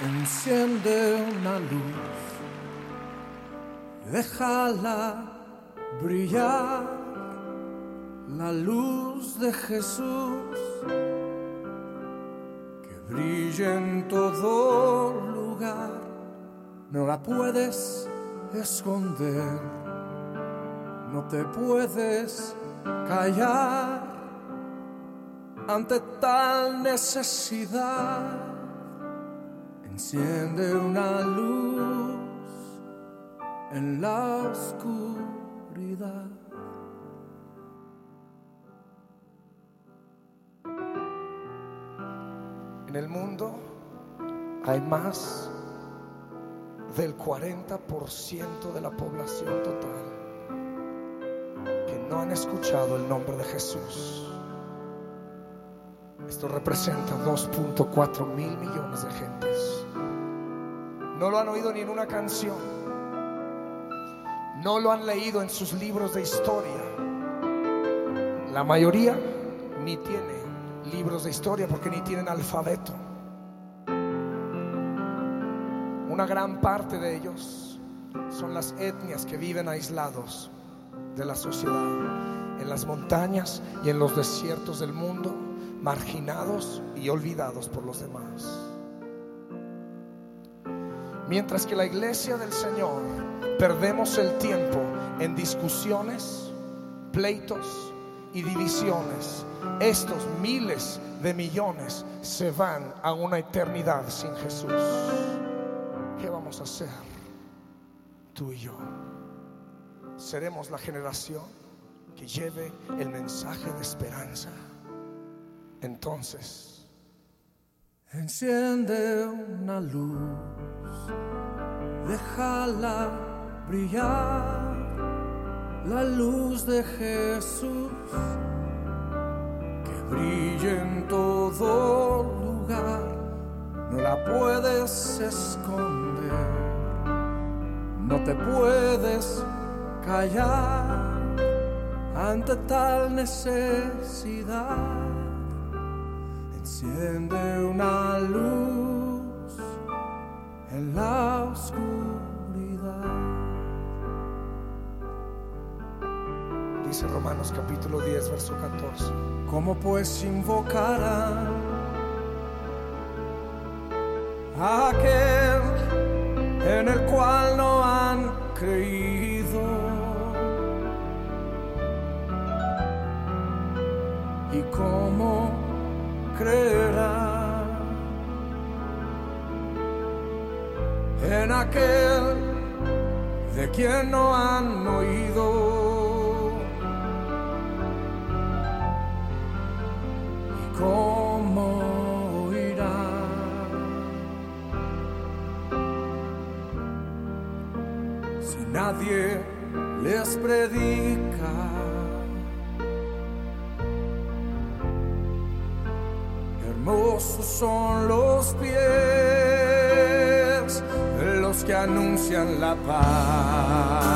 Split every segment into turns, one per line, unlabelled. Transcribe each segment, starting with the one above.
Enciende una luz, déjala brillar, la luz de Jesús. Que brilla en todo lugar, no la puedes esconder, no te puedes callar ante tal necesidad enciende una luz en la oscuridad.
En el mundo hay más del 40% de la población total que no han escuchado el nombre de Jesús. Esto representa 2.4 mil millones de gentes. No lo han oído ni en una canción. No lo han leído en sus libros de historia. La mayoría ni tiene libros de historia porque ni tienen alfabeto. Una gran parte de ellos son las etnias que viven aislados de la sociedad, en las montañas y en los desiertos del mundo, marginados y olvidados por los demás. Mientras que la iglesia del Señor perdemos el tiempo en discusiones, pleitos y divisiones, estos miles de millones se van a una eternidad sin Jesús. ¿Qué vamos a hacer tú y yo? Seremos la generación que lleve el mensaje de esperanza. Entonces,
Enciende una luz, déjala brillar, la luz de Jesús que brilla en todo lugar, no la puedes esconder, no te puedes callar ante tal necesidad. Enciende una luz en la oscuridad.
dice Romanos capítulo 10, verso 14.
¿Cómo pues invocarán a aquel en el cual no han creído? ¿Y cómo creerán en aquel de quien no han oído? ¿Y cómo oirán si nadie les predica? Hermosos son los pies los que anuncian la paz.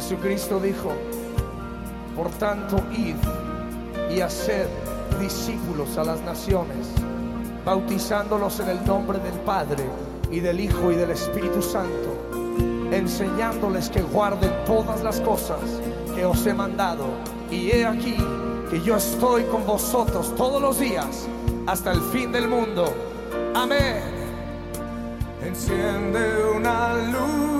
Jesucristo dijo, por tanto, id y haced discípulos a las naciones, bautizándolos en el nombre del Padre y del Hijo y del Espíritu Santo, enseñándoles que guarden todas las cosas que os he mandado. Y he aquí que yo estoy con vosotros todos los días hasta el fin del mundo. Amén.
Enciende una luz